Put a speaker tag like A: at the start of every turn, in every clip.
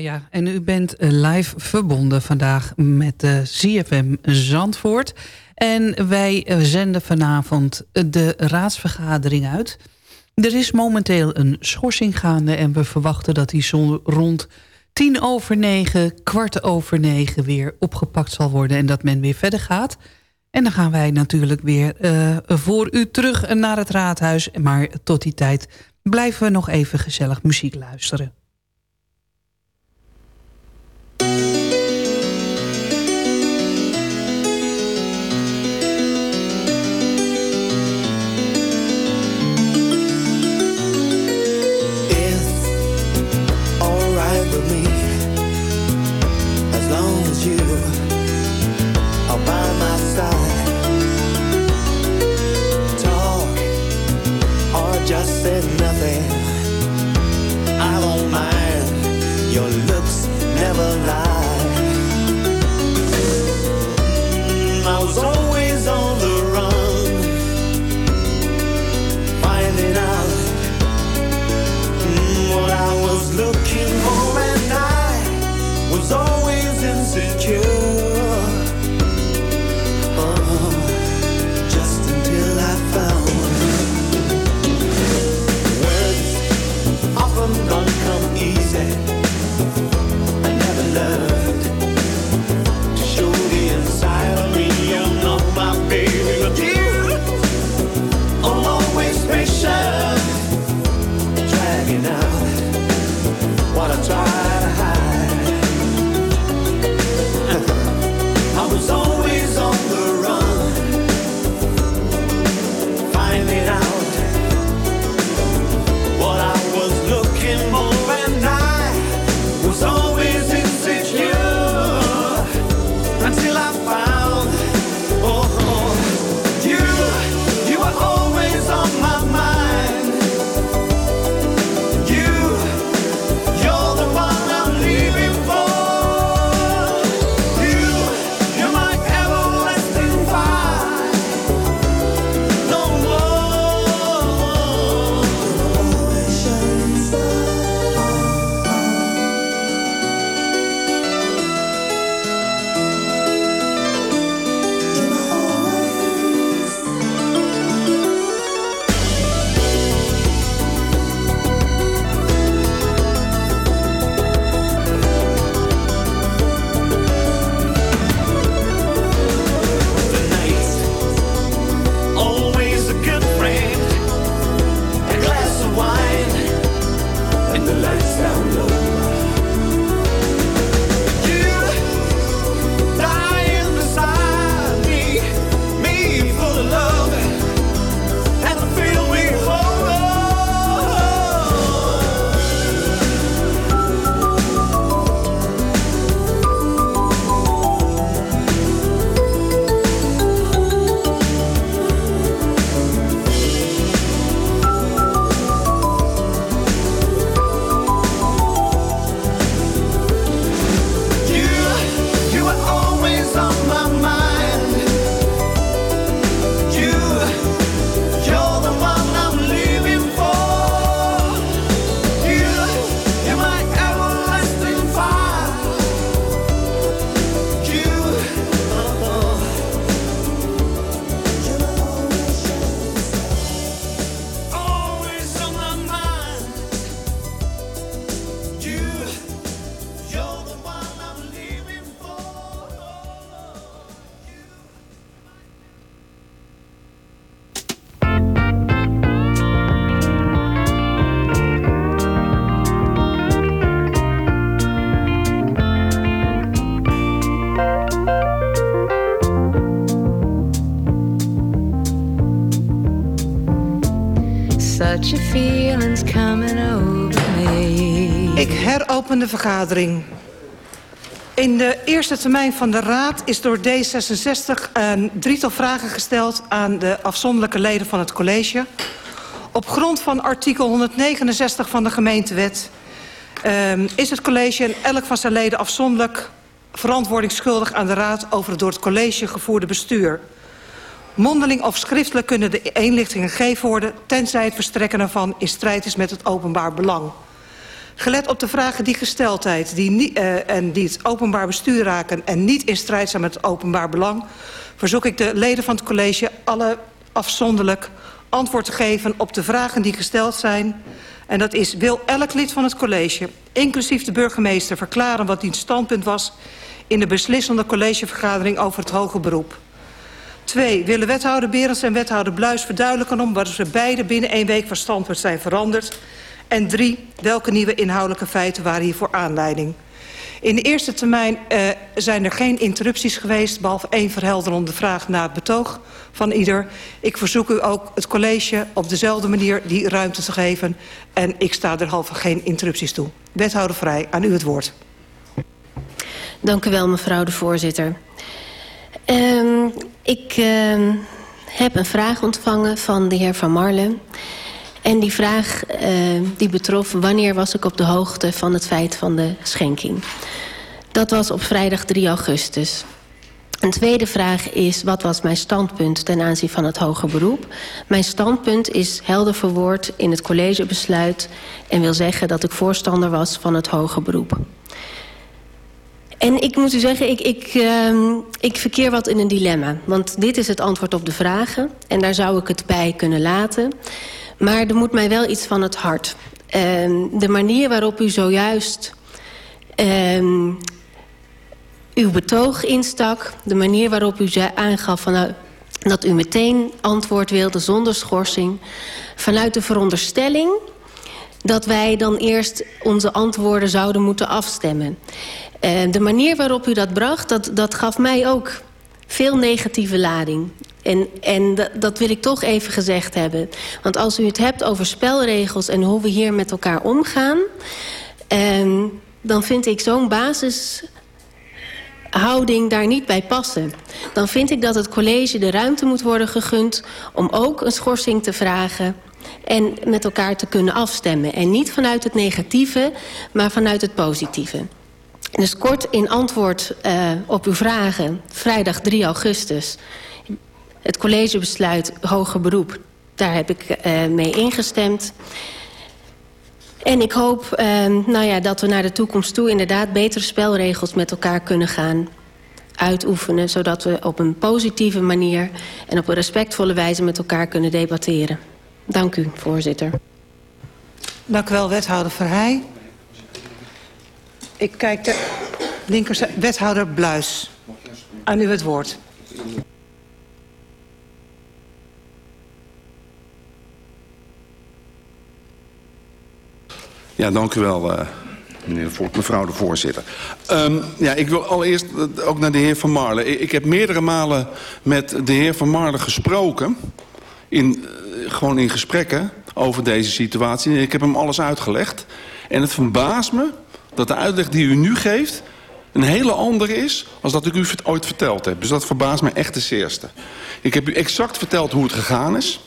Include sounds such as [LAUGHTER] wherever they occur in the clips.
A: Ja. En u bent eh, live verbonden vandaag met de CFM Zandvoort. En wij eh, zenden vanavond de raadsvergadering uit. Er is momenteel een schorsing gaande en we verwachten dat die zo rond tien over negen, kwart over negen weer opgepakt zal worden en dat men weer verder gaat. En dan gaan wij natuurlijk weer voor u terug naar het raadhuis. Maar tot die tijd blijven we nog even gezellig muziek luisteren.
B: Thank you.
C: now. Wanna try? Vergadering. In de eerste termijn van de Raad is door D66 een drietal vragen gesteld... aan de afzonderlijke leden van het college. Op grond van artikel 169 van de gemeentewet... Um, is het college en elk van zijn leden afzonderlijk verantwoording schuldig aan de Raad... over het door het college gevoerde bestuur. Mondeling of schriftelijk kunnen de inlichtingen gegeven worden... tenzij het verstrekken ervan in strijd is met het openbaar belang. Gelet op de vragen die gesteldheid die uh, en die het openbaar bestuur raken... en niet in strijd zijn met het openbaar belang... verzoek ik de leden van het college alle afzonderlijk antwoord te geven... op de vragen die gesteld zijn... En dat is, wil elk lid van het college, inclusief de burgemeester... verklaren wat diens standpunt was in de beslissende collegevergadering over het hoger beroep. Twee, willen wethouder Berends en wethouder Bluis verduidelijken... om waarom ze beide binnen één week van standpunt zijn veranderd... En drie, welke nieuwe inhoudelijke feiten waren hiervoor aanleiding? In de eerste termijn uh, zijn er geen interrupties geweest... behalve één verhelderende vraag na het betoog van ieder. Ik verzoek u ook het college op dezelfde manier die ruimte te geven. En ik sta derhalve geen interrupties toe. Wethouder Vrij, aan u het woord.
D: Dank u wel, mevrouw de voorzitter. Um, ik uh, heb een vraag ontvangen van de heer Van Marlen... En die vraag uh, die betrof wanneer was ik op de hoogte van het feit van de schenking. Dat was op vrijdag 3 augustus. Een tweede vraag is, wat was mijn standpunt ten aanzien van het hoger beroep? Mijn standpunt is helder verwoord in het collegebesluit... en wil zeggen dat ik voorstander was van het hoger beroep. En ik moet u zeggen, ik, ik, uh, ik verkeer wat in een dilemma. Want dit is het antwoord op de vragen en daar zou ik het bij kunnen laten... Maar er moet mij wel iets van het hart. Uh, de manier waarop u zojuist uh, uw betoog instak... de manier waarop u aangaf van, uh, dat u meteen antwoord wilde zonder schorsing... vanuit de veronderstelling dat wij dan eerst onze antwoorden zouden moeten afstemmen. Uh, de manier waarop u dat bracht, dat, dat gaf mij ook veel negatieve lading. En, en dat wil ik toch even gezegd hebben. Want als u het hebt over spelregels en hoe we hier met elkaar omgaan... Eh, dan vind ik zo'n basishouding daar niet bij passen. Dan vind ik dat het college de ruimte moet worden gegund... om ook een schorsing te vragen en met elkaar te kunnen afstemmen. En niet vanuit het negatieve, maar vanuit het positieve. Dus kort in antwoord uh, op uw vragen, vrijdag 3 augustus het collegebesluit hoger beroep, daar heb ik uh, mee ingestemd. En ik hoop uh, nou ja, dat we naar de toekomst toe inderdaad betere spelregels met elkaar kunnen gaan uitoefenen. Zodat we op een positieve manier en op een respectvolle wijze met elkaar kunnen debatteren. Dank u, voorzitter.
C: Dank u wel, wethouder Verheij. Ik kijk de linkerzijde, wethouder Bluis. Aan u het woord.
E: Ja, dank u wel, uh, meneer, mevrouw de voorzitter. Um, ja, ik wil allereerst uh, ook naar de heer Van Marlen. Ik, ik, heb meerdere malen met de heer Van Marlen gesproken. In, uh, gewoon in gesprekken over deze situatie. Ik heb hem alles uitgelegd. En het verbaast me dat de uitleg die u nu geeft... een hele andere is als dat ik u ooit verteld heb. Dus dat verbaast me echt de eerste. Ik heb u exact verteld hoe het gegaan is.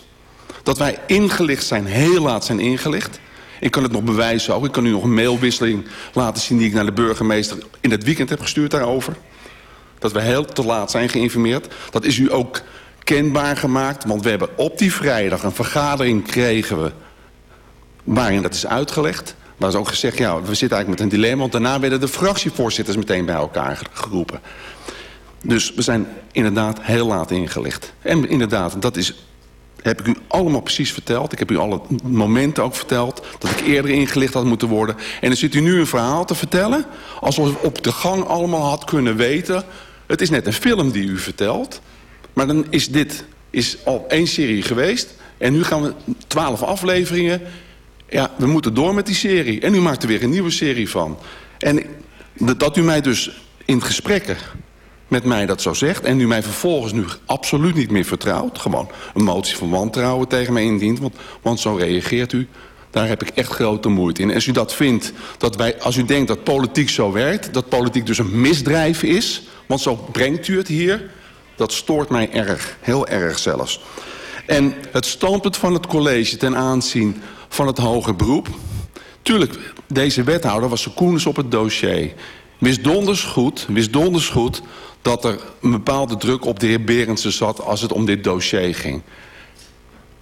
E: Dat wij ingelicht zijn, heel laat zijn ingelicht. Ik kan het nog bewijzen ook. Ik kan u nog een mailwisseling laten zien die ik naar de burgemeester in het weekend heb gestuurd daarover. Dat we heel te laat zijn geïnformeerd. Dat is u ook kenbaar gemaakt. Want we hebben op die vrijdag een vergadering kregen we waarin dat is uitgelegd. Waar is ook gezegd, ja, we zitten eigenlijk met een dilemma. Want daarna werden de fractievoorzitters meteen bij elkaar geroepen. Dus we zijn inderdaad heel laat ingelicht. En inderdaad, dat is heb ik u allemaal precies verteld. Ik heb u alle momenten ook verteld dat ik eerder ingelicht had moeten worden. En dan zit u nu een verhaal te vertellen... alsof ik op de gang allemaal had kunnen weten... het is net een film die u vertelt... maar dan is dit is al één serie geweest... en nu gaan we twaalf afleveringen... ja, we moeten door met die serie. En u maakt er weer een nieuwe serie van. En dat u mij dus in gesprekken met mij dat zo zegt... en u mij vervolgens nu absoluut niet meer vertrouwt... gewoon een motie van wantrouwen tegen mij indient... want, want zo reageert u... Daar heb ik echt grote moeite in. Als u dat vindt, dat wij, als u denkt dat politiek zo werkt... dat politiek dus een misdrijf is... want zo brengt u het hier... dat stoort mij erg, heel erg zelfs. En het standpunt van het college ten aanzien van het hoger beroep... tuurlijk, deze wethouder was secondes op het dossier. Wist donders goed, wist donders goed dat er een bepaalde druk op de heer Berendsen zat... als het om dit dossier ging.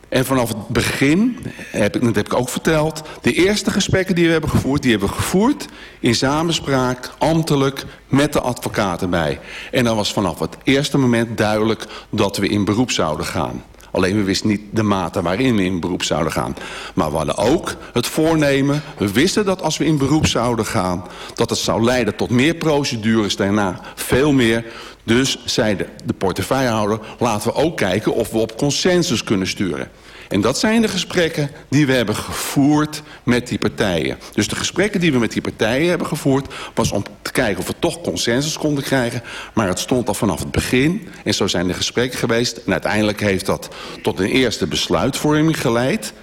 E: En vanaf het begin, heb ik, dat heb ik ook verteld... de eerste gesprekken die we hebben gevoerd... die hebben we gevoerd in samenspraak, ambtelijk, met de advocaten bij. En dan was vanaf het eerste moment duidelijk dat we in beroep zouden gaan. Alleen we wisten niet de mate waarin we in beroep zouden gaan. Maar we hadden ook het voornemen... we wisten dat als we in beroep zouden gaan... dat het zou leiden tot meer procedures daarna, veel meer... Dus zei de, de portefeuillehouder, laten we ook kijken of we op consensus kunnen sturen. En dat zijn de gesprekken die we hebben gevoerd met die partijen. Dus de gesprekken die we met die partijen hebben gevoerd... was om te kijken of we toch consensus konden krijgen. Maar het stond al vanaf het begin. En zo zijn de gesprekken geweest. En uiteindelijk heeft dat tot een eerste besluitvorming geleid.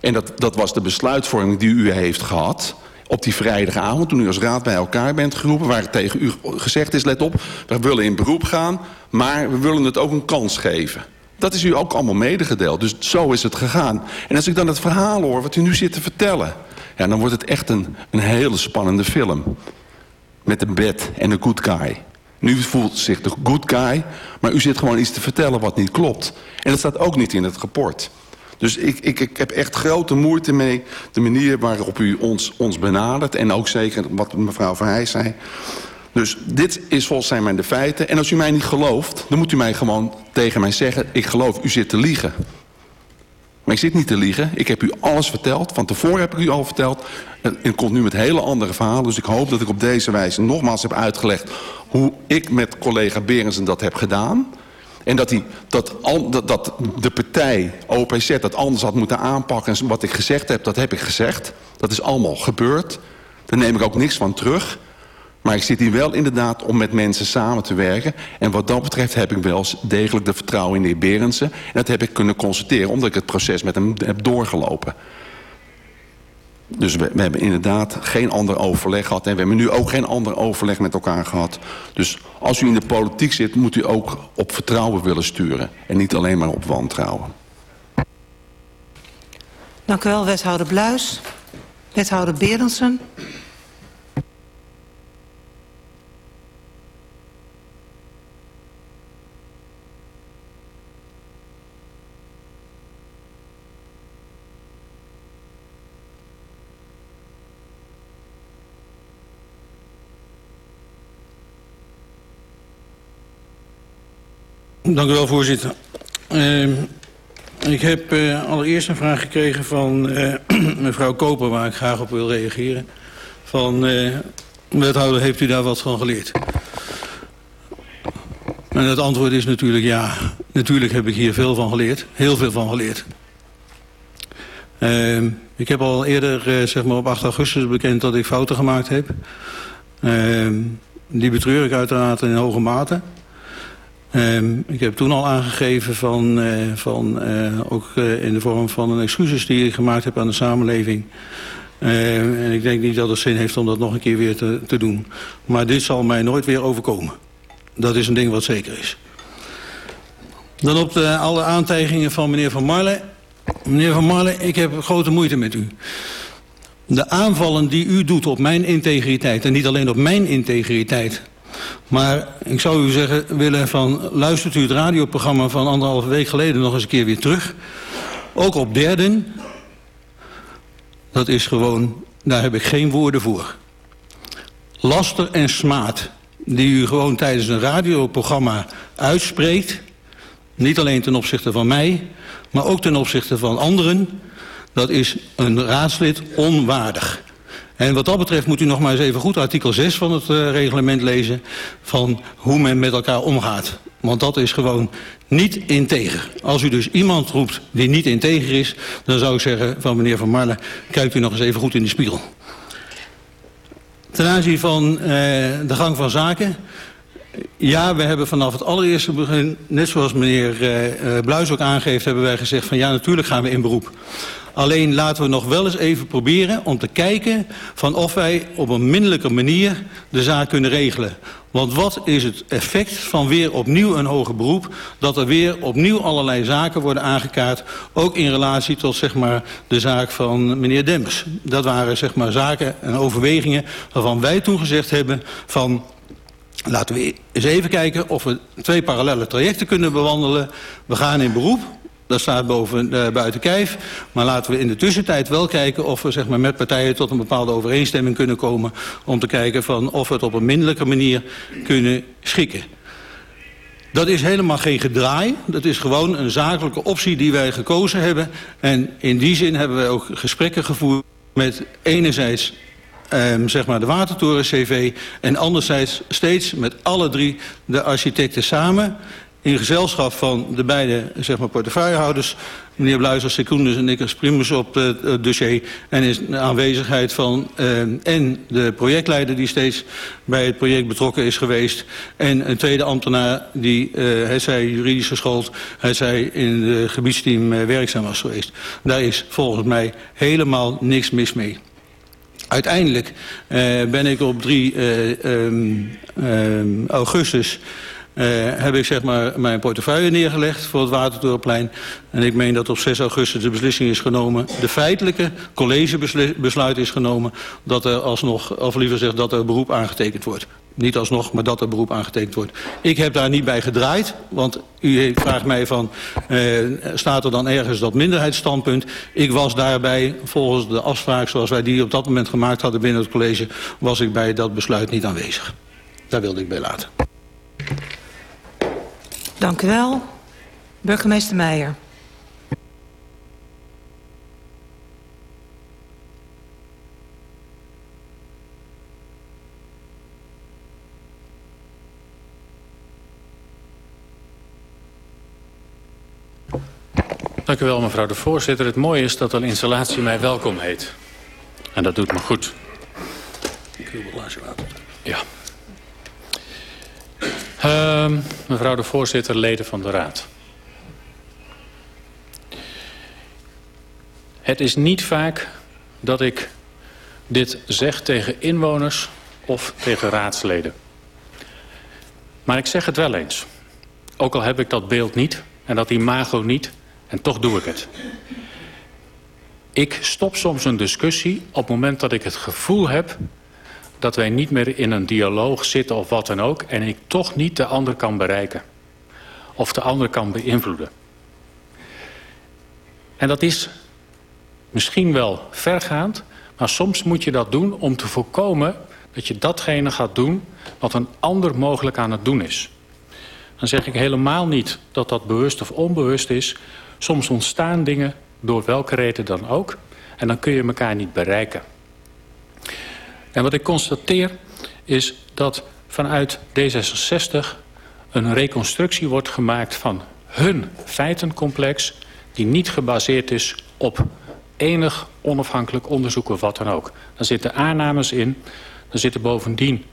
E: En dat, dat was de besluitvorming die u heeft gehad op die vrijdagavond, toen u als raad bij elkaar bent geroepen... waar tegen u gezegd is, let op, we willen in beroep gaan... maar we willen het ook een kans geven. Dat is u ook allemaal medegedeeld. Dus zo is het gegaan. En als ik dan het verhaal hoor wat u nu zit te vertellen... Ja, dan wordt het echt een, een hele spannende film. Met een bed en een good guy. Nu voelt zich de good guy, maar u zit gewoon iets te vertellen wat niet klopt. En dat staat ook niet in het rapport. Dus ik, ik, ik heb echt grote moeite mee de manier waarop u ons, ons benadert. En ook zeker wat mevrouw Verheij zei. Dus dit is volgens mij de feiten. En als u mij niet gelooft, dan moet u mij gewoon tegen mij zeggen... ik geloof, u zit te liegen. Maar ik zit niet te liegen. Ik heb u alles verteld. Van tevoren heb ik u al verteld. En ik kom nu met hele andere verhalen. Dus ik hoop dat ik op deze wijze nogmaals heb uitgelegd... hoe ik met collega Berensen dat heb gedaan... En dat, die, dat, dat de partij OPZ dat anders had moeten aanpakken. En wat ik gezegd heb, dat heb ik gezegd. Dat is allemaal gebeurd. Daar neem ik ook niks van terug. Maar ik zit hier wel inderdaad om met mensen samen te werken. En wat dat betreft heb ik wel degelijk de vertrouwen in de heer Berendsen. En dat heb ik kunnen constateren omdat ik het proces met hem heb doorgelopen. Dus we, hebben inderdaad geen ander overleg gehad. En we hebben nu ook geen ander overleg met elkaar gehad. Dus als u in de politiek zit, moet u ook op vertrouwen willen sturen. En niet alleen maar op wantrouwen.
C: Dank u wel, wethouder Bluis. Wethouder Berendsen.
F: Dank u wel, voorzitter. Uh, ik heb uh, allereerst een vraag gekregen van uh, [CLEARS THROAT] mevrouw Koper... waar ik graag op wil reageren. Van, uh, wethouder, heeft u daar wat van geleerd? En het antwoord is natuurlijk ja. Natuurlijk heb ik hier veel van geleerd. Heel veel van geleerd. Ehm, ik heb al eerder, zeg maar op 8 augustus bekend dat ik fouten gemaakt heb. Ehm, die betreur ik uiteraard in hoge mate... Um, ik heb toen al aangegeven van, uh, van uh, ook uh, in de vorm van een excuses die ik gemaakt heb aan de samenleving. Uh, en ik denk niet dat het zin heeft om dat nog een keer weer te, te doen. Maar dit zal mij nooit weer overkomen. Dat is een ding wat zeker is. Dan op de, alle aantijgingen van meneer Van Marle. Meneer Van Marle, ik heb grote moeite met u. De aanvallen die u doet op mijn integriteit... en niet alleen op mijn integriteit... Maar ik zou u zeggen willen van... luistert u het radioprogramma van anderhalve week geleden nog eens een keer weer terug. Ook op derden. Dat is gewoon... Daar heb ik geen woorden voor. Laster en smaad die u gewoon tijdens een radioprogramma uitspreekt... niet alleen ten opzichte van mij, maar ook ten opzichte van anderen... dat is een raadslid onwaardig. En wat dat betreft moet u nog maar eens even goed artikel 6 van het uh, reglement lezen... van hoe men met elkaar omgaat. Want dat is gewoon niet integer. Als u dus iemand roept die niet integer is... dan zou ik zeggen van meneer Van Marle... kijkt u nog eens even goed in de spiegel. Ten aanzien van uh, de gang van zaken... Ja, we hebben vanaf het allereerste begin, net zoals meneer uh, Bluis ook aangeeft... hebben wij gezegd van ja, natuurlijk gaan we in beroep. Alleen laten we nog wel eens even proberen om te kijken... van of wij op een minderlijke manier de zaak kunnen regelen. Want wat is het effect van weer opnieuw een hoger beroep... dat er weer opnieuw allerlei zaken worden aangekaart... ook in relatie tot zeg maar, de zaak van meneer Demmers. Dat waren zeg maar, zaken en overwegingen waarvan wij toen gezegd hebben... van Laten we eens even kijken of we twee parallele trajecten kunnen bewandelen. We gaan in beroep. Dat staat boven, uh, buiten kijf. Maar laten we in de tussentijd wel kijken of we zeg maar, met partijen tot een bepaalde overeenstemming kunnen komen. Om te kijken van of we het op een minderlijke manier kunnen schikken. Dat is helemaal geen gedraai. Dat is gewoon een zakelijke optie die wij gekozen hebben. En in die zin hebben wij ook gesprekken gevoerd met enerzijds um, zeg maar de Watertoren CV... en anderzijds steeds met alle drie de architecten samen... in gezelschap van de beide zeg maar, portefeuillehouders... meneer Bluis als secundus en ik als primus op het dossier... en in aanwezigheid van um, en de projectleider die steeds bij het project betrokken is geweest... en een tweede ambtenaar die, uh, hij zei juridisch geschoold... hij zei in het gebiedsteam uh, werkzaam was geweest. Daar is volgens mij helemaal niks mis mee. Uiteindelijk ben ik op 3 uh, um, um, augustus... Uh, heb ik zeg maar mijn portefeuille neergelegd voor het Watertorenplein. En ik meen dat op 6 augustus de beslissing is genomen... de feitelijke collegebesluit is genomen... dat er alsnog, of liever gezegd, dat er beroep aangetekend wordt. Niet alsnog, maar dat er beroep aangetekend wordt. Ik heb daar niet bij gedraaid, want u vraagt mij van... Uh, staat er dan ergens dat minderheidsstandpunt? Ik was daarbij, volgens de afspraak zoals wij die op dat moment gemaakt hadden binnen het college... was ik bij dat besluit niet aanwezig. Daar wilde ik bij laten.
C: Dank u wel. Burgemeester Meijer.
G: Dank u wel, mevrouw de voorzitter. Het mooie is dat een installatie mij welkom heet. En dat doet me goed.
F: Ik wil water.
G: Ja. Uh, mevrouw de voorzitter, leden van de raad. Het is niet vaak dat ik dit zeg tegen inwoners of tegen raadsleden. Maar ik zeg het wel eens. Ook al heb ik dat beeld niet en dat imago niet... En toch doe ik het. Ik stop soms een discussie op het moment dat ik het gevoel heb... dat wij niet meer in een dialoog zitten of wat dan ook... en ik toch niet de ander kan bereiken. Of de ander kan beïnvloeden. En dat is misschien wel vergaand... maar soms moet je dat doen om te voorkomen... dat je datgene gaat doen wat een ander mogelijk aan het doen is. Dan zeg ik helemaal niet dat dat bewust of onbewust is... Soms ontstaan dingen door welke reden dan ook. En dan kun je elkaar niet bereiken. En wat ik constateer is dat vanuit D66 een reconstructie wordt gemaakt van hun feitencomplex... die niet gebaseerd is op enig onafhankelijk onderzoek of wat dan ook. Daar zitten aannames in. Er zitten bovendien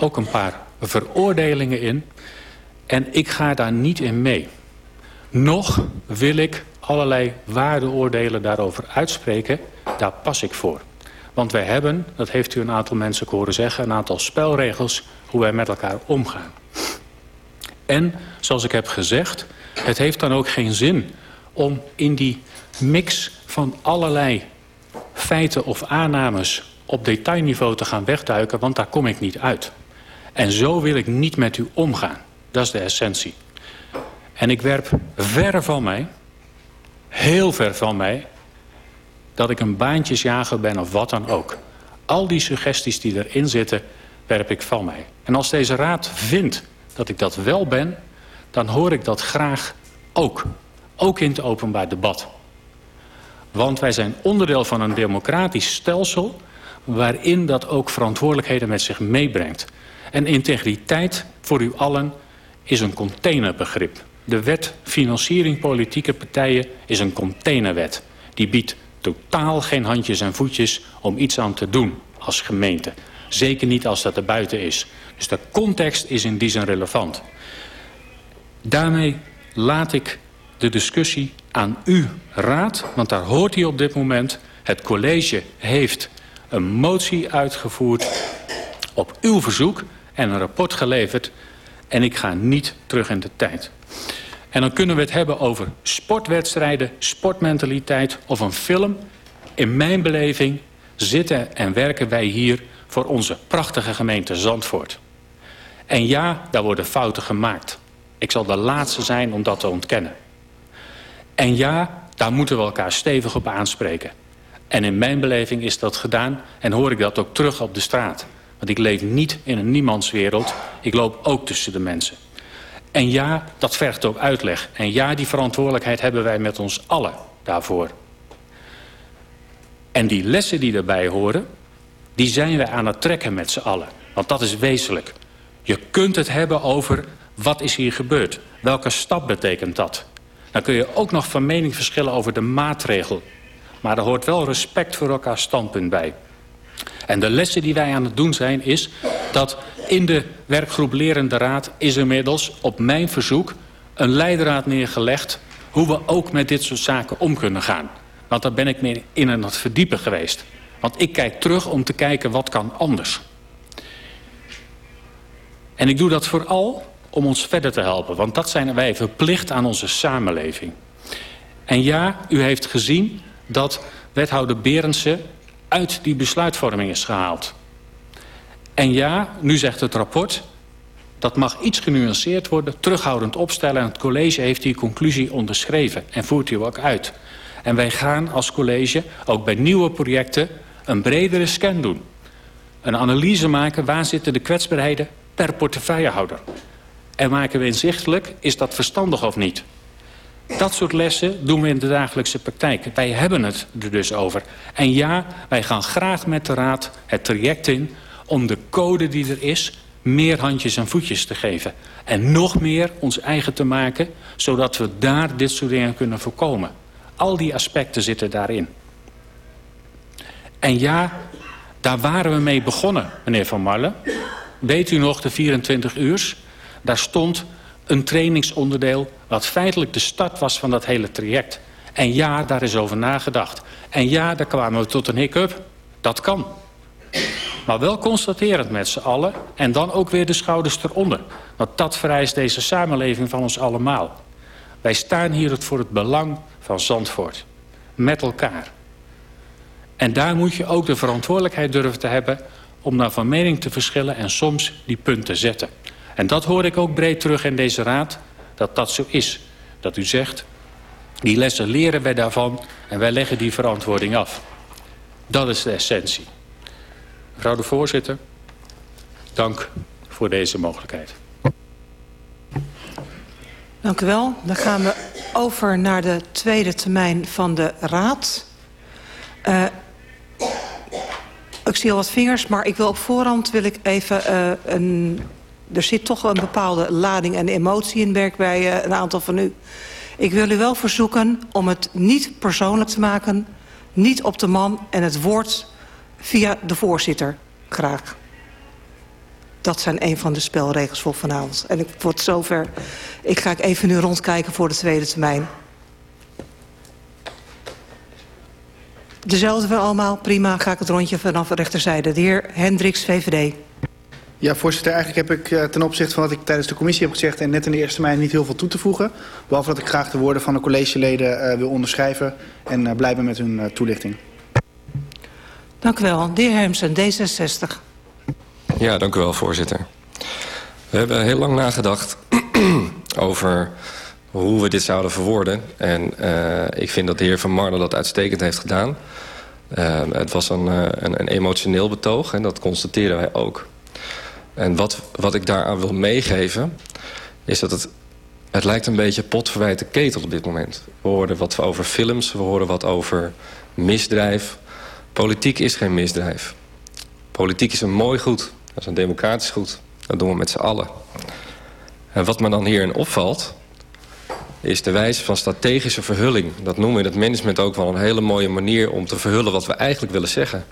G: ook een paar veroordelingen in. En ik ga daar niet in mee. Nog wil ik allerlei waardeoordelen daarover uitspreken. Daar pas ik voor. Want wij hebben, dat heeft u een aantal mensen horen zeggen... een aantal spelregels hoe wij met elkaar omgaan. En, zoals ik heb gezegd... het heeft dan ook geen zin om in die mix van allerlei feiten of aannames... op detailniveau te gaan wegduiken, want daar kom ik niet uit. En zo wil ik niet met u omgaan. Dat is de essentie. En ik werp ver van mij, heel ver van mij... dat ik een baantjesjager ben of wat dan ook. Al die suggesties die erin zitten, werp ik van mij. En als deze raad vindt dat ik dat wel ben... dan hoor ik dat graag ook. Ook in het openbaar debat. Want wij zijn onderdeel van een democratisch stelsel... waarin dat ook verantwoordelijkheden met zich meebrengt. En integriteit voor u allen is een containerbegrip. De wet financiering politieke partijen is een containerwet. Die biedt totaal geen handjes en voetjes om iets aan te doen als gemeente. Zeker niet als dat er buiten is. Dus de context is in die zin relevant. Daarmee laat ik de discussie aan u raad, want daar hoort hij op dit moment. Het college heeft een motie uitgevoerd op uw verzoek en een rapport geleverd. En ik ga niet terug in de tijd. En dan kunnen we het hebben over sportwedstrijden, sportmentaliteit of een film. In mijn beleving zitten en werken wij hier voor onze prachtige gemeente Zandvoort. En ja, daar worden fouten gemaakt. Ik zal de laatste zijn om dat te ontkennen. En ja, daar moeten we elkaar stevig op aanspreken. En in mijn beleving is dat gedaan en hoor ik dat ook terug op de straat. Want ik leef niet in een niemandswereld. Ik loop ook tussen de mensen. En ja, dat vergt ook uitleg. En ja, die verantwoordelijkheid hebben wij met ons allen daarvoor. En die lessen die erbij horen, die zijn wij aan het trekken met z'n allen. Want dat is wezenlijk. Je kunt het hebben over wat is hier gebeurd. Welke stap betekent dat? Dan kun je ook nog van mening verschillen over de maatregel. Maar er hoort wel respect voor elkaar standpunt bij. En de lessen die wij aan het doen zijn is dat in de werkgroep Lerende Raad is inmiddels op mijn verzoek een leidraad neergelegd hoe we ook met dit soort zaken om kunnen gaan. Want daar ben ik meer in aan het verdiepen geweest. Want ik kijk terug om te kijken wat kan anders. En ik doe dat vooral om ons verder te helpen. Want dat zijn wij verplicht aan onze samenleving. En ja, u heeft gezien dat wethouder Berendsen uit die besluitvorming is gehaald. En ja, nu zegt het rapport... dat mag iets genuanceerd worden, terughoudend opstellen... en het college heeft die conclusie onderschreven en voert die ook uit. En wij gaan als college ook bij nieuwe projecten een bredere scan doen. Een analyse maken, waar zitten de kwetsbaarheden per portefeuillehouder. En maken we inzichtelijk, is dat verstandig of niet? Dat soort lessen doen we in de dagelijkse praktijk. Wij hebben het er dus over. En ja, wij gaan graag met de Raad het traject in... om de code die er is meer handjes en voetjes te geven. En nog meer ons eigen te maken... zodat we daar dit soort dingen kunnen voorkomen. Al die aspecten zitten daarin. En ja, daar waren we mee begonnen, meneer Van Marlen. Weet u nog, de 24 uur? Daar stond een trainingsonderdeel... wat feitelijk de start was van dat hele traject. En ja, daar is over nagedacht. En ja, daar kwamen we tot een hiccup. Dat kan. Maar wel constaterend met z'n allen... en dan ook weer de schouders eronder. Want dat vereist deze samenleving van ons allemaal. Wij staan hier voor het belang van Zandvoort. Met elkaar. En daar moet je ook de verantwoordelijkheid durven te hebben... om naar van mening te verschillen en soms die punten te zetten. En dat hoor ik ook breed terug in deze raad, dat dat zo is. Dat u zegt, die lessen leren wij daarvan en wij leggen die verantwoording af. Dat is de essentie. Mevrouw de voorzitter, dank voor deze mogelijkheid.
C: Dank u wel. Dan gaan we over naar de tweede termijn van de Raad. Uh, ik zie al wat vingers, maar ik wil op voorhand wil ik even uh, een er zit toch een bepaalde lading en emotie in werk bij uh, een aantal van u. Ik wil u wel verzoeken om het niet persoonlijk te maken. Niet op de man en het woord via de voorzitter. Graag. Dat zijn een van de spelregels voor vanavond. En ik word zover. Ik ga even nu rondkijken voor de tweede termijn. Dezelfde voor allemaal. Prima. Ga ik het rondje vanaf de rechterzijde. De heer Hendricks, VVD.
H: Ja, voorzitter. Eigenlijk heb ik uh, ten opzichte van wat ik tijdens de commissie heb gezegd... en net in de eerste termijn niet heel veel toe te voegen. Behalve dat ik graag de woorden van de collegeleden uh, wil onderschrijven... en uh, blij ben met hun toelichting.
C: Dank u wel. De heer Hermsen, D66.
I: Ja, dank u wel, voorzitter. We hebben heel lang nagedacht [CLEARS THROAT] over hoe we dit zouden verwoorden. En ik vind dat de heer Van Marlen dat uitstekend heeft gedaan. het was een, een, een emotioneel betoog en dat constateren wij ook. En wat, wat ik daaraan wil meegeven... is dat het, het lijkt een beetje potverwijte ketel op dit moment. We horen wat over films, we horen wat over misdrijf. Politiek is geen misdrijf. Politiek is een mooi goed. Dat is een democratisch goed. Dat doen we met z'n allen. En wat me dan hierin opvalt... is de wijze van strategische verhulling. Dat noemen we in het management ook wel een hele mooie manier... om te verhullen wat we eigenlijk willen zeggen.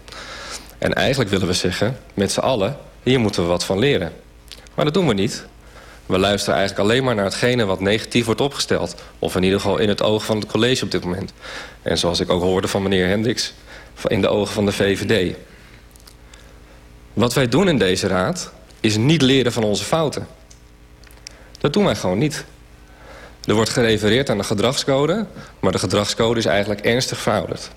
I: En eigenlijk willen we zeggen, met z'n allen... Hier moeten we wat van leren. Maar dat doen we niet. We luisteren eigenlijk alleen maar naar hetgene wat negatief wordt opgesteld. Of in ieder geval in het oog van het college op dit moment. En zoals ik ook hoorde van meneer Hendricks, in de ogen van de VVD. Wat wij doen in deze raad is niet leren van onze fouten. Dat doen wij gewoon niet. Er wordt gerefereerd aan de gedragscode, maar de gedragscode is eigenlijk ernstig verouderd.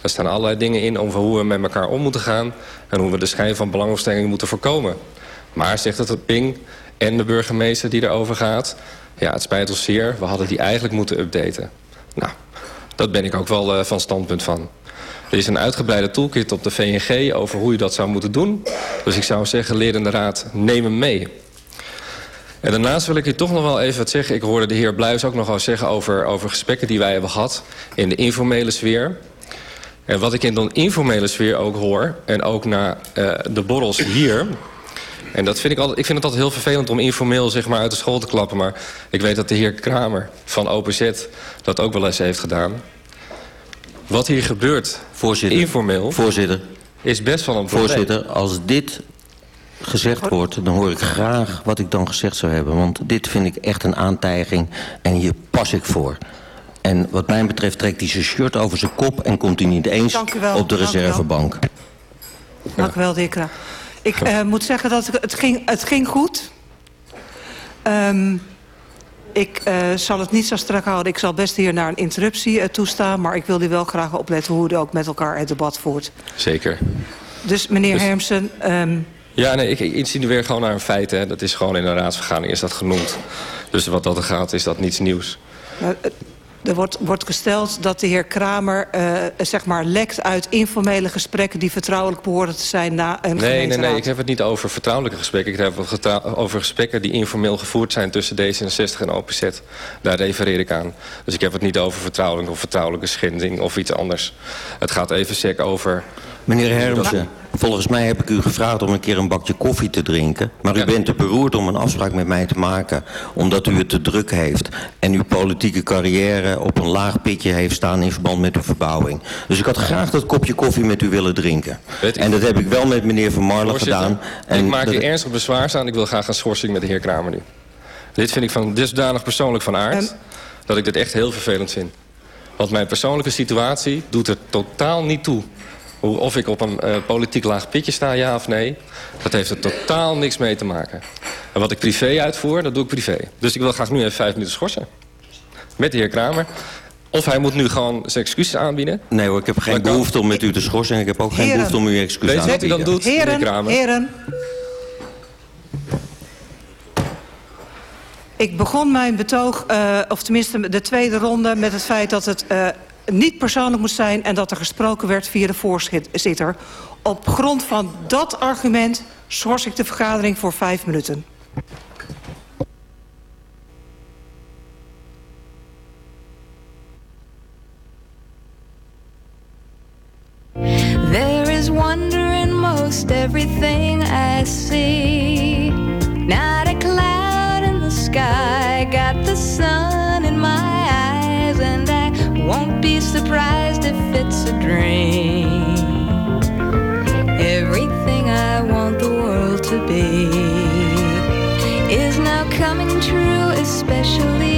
I: Er staan allerlei dingen in over hoe we met elkaar om moeten gaan... en hoe we de schijn van belangstelling moeten voorkomen. Maar, zegt het Ping en de burgemeester die erover gaat... ja, het spijt ons zeer, we hadden die eigenlijk moeten updaten. Nou, dat ben ik ook wel uh, van standpunt van. Er is een uitgebreide toolkit op de VNG over hoe je dat zou moeten doen. Dus ik zou zeggen, lerende raad, neem hem mee. En daarnaast wil ik hier toch nog wel even wat zeggen. Ik hoorde de heer Bluis ook nog wel zeggen over, over gesprekken die wij hebben gehad... in de informele sfeer. En wat ik in de informele sfeer ook hoor... en ook na uh, de borrels hier... En dat vind ik, altijd, ik vind het altijd heel vervelend om informeel zeg maar, uit de school te klappen. Maar ik weet dat de heer Kramer van OPZ dat ook wel eens heeft gedaan. Wat hier gebeurt,
J: voorzitter,
I: informeel,
J: voorzitter,
I: is best wel een probleem.
J: Voorzitter, als dit gezegd wordt, dan hoor ik graag wat ik dan gezegd zou hebben. Want dit vind ik echt een aantijging en hier pas ik voor. En wat mij betreft trekt hij zijn shirt over zijn kop... en komt hij niet eens op de reservebank.
C: Dank u wel, Kramer. Ik uh, moet zeggen dat het ging, het ging goed. Um, ik uh, zal het niet zo strak houden. Ik zal best hier naar een interruptie uh, toestaan. Maar ik wil u wel graag opletten hoe u ook met elkaar het debat voert.
I: Zeker.
C: Dus meneer dus, Hermsen... Um...
I: Ja, nee, ik, ik insinueer gewoon naar een feit. Hè. Dat is gewoon in een raadsvergadering is dat genoemd. Dus wat dat er gaat is dat niets nieuws.
C: Uh, er wordt, wordt gesteld dat de heer Kramer uh, zeg maar lekt uit informele gesprekken... die vertrouwelijk behoren te zijn na een
I: Nee, nee, nee, ik heb het niet over vertrouwelijke gesprekken. Ik heb het over gesprekken die informeel gevoerd zijn tussen D66 en OPZ. Daar refereer ik aan. Dus ik heb het niet over vertrouwelijke of vertrouwelijke schending of iets anders. Het gaat even sec over...
J: Meneer Hermsen, volgens mij heb ik u gevraagd om een keer een bakje koffie te drinken. Maar u bent te beroerd om een afspraak met mij te maken. Omdat u het te druk heeft. En uw politieke carrière op een laag pitje heeft staan in verband met uw verbouwing. Dus ik had graag dat kopje koffie met u willen drinken. En dat heb ik wel met meneer Van Marlen gedaan.
I: En ik maak hier ernstig bezwaar aan. Ik wil graag een schorsing met de heer Kramer nu. Dit vind ik van dusdanig persoonlijk van aard... dat ik dit echt heel vervelend vind. Want mijn persoonlijke situatie doet er totaal niet toe of ik op een uh, politiek laag pitje sta, ja of nee... dat heeft er totaal niks mee te maken. En wat ik privé uitvoer, dat doe ik privé. Dus ik wil graag nu even vijf minuten schorsen. Met de heer Kramer. Of hij moet nu gewoon zijn excuses aanbieden.
J: Nee hoor, ik heb geen behoefte om met u te schorsen... en ik heb ook geen behoefte om uw excuses aan te bieden.
I: Weet wat u dan doet,
C: heren,
I: meneer Kramer?
C: Heren, Ik begon mijn betoog, uh, of tenminste de tweede ronde... met het feit dat het uh, niet persoonlijk moest zijn... en dat er gesproken werd via de voorzitter. Op grond van dat argument schors ik de vergadering voor vijf minuten.
B: There is wonder in most everything I see. Not a cloud in the sky, got the sun won't be surprised if it's a dream. Everything I want the world to be is now coming true, especially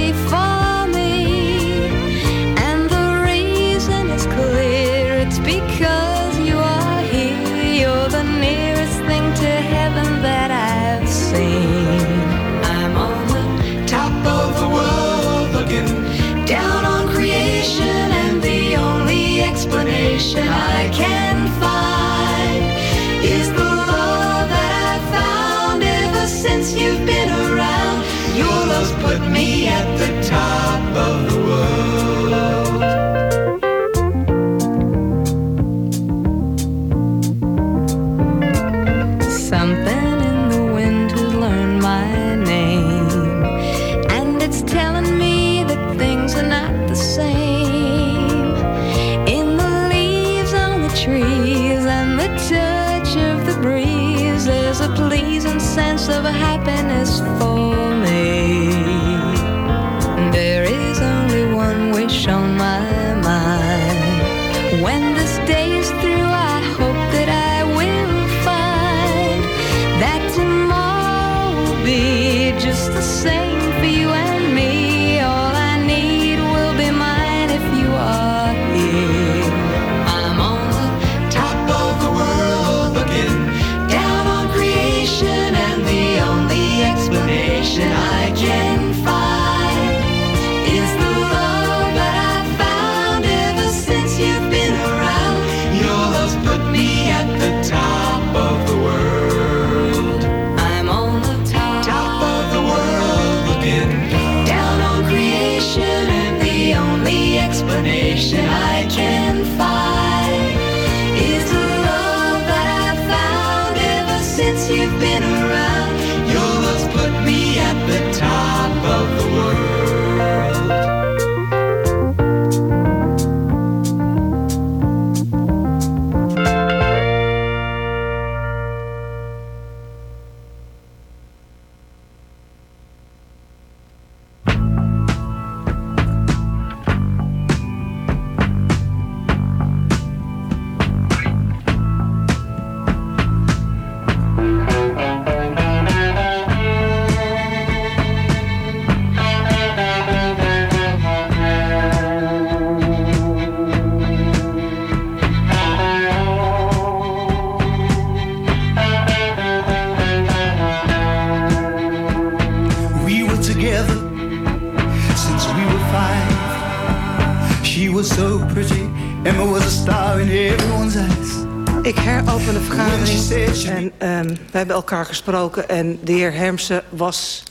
C: we hebben elkaar gesproken... en de heer Hermsen was